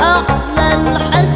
أعلى الحسن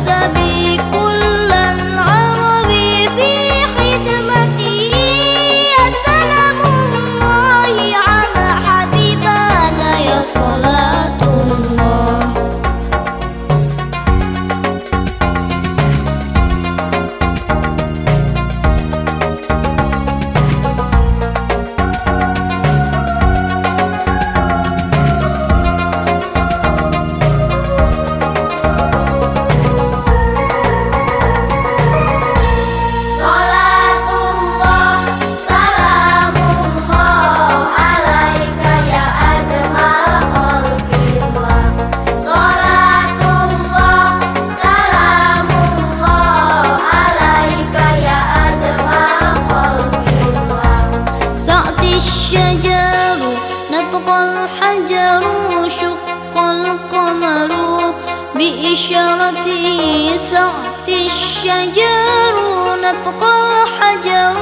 بإشارته سعت الشجر نطق الحجر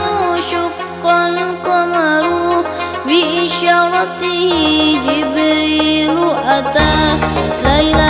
شق القمر بإشارته جبريل أتى ليل الإسراء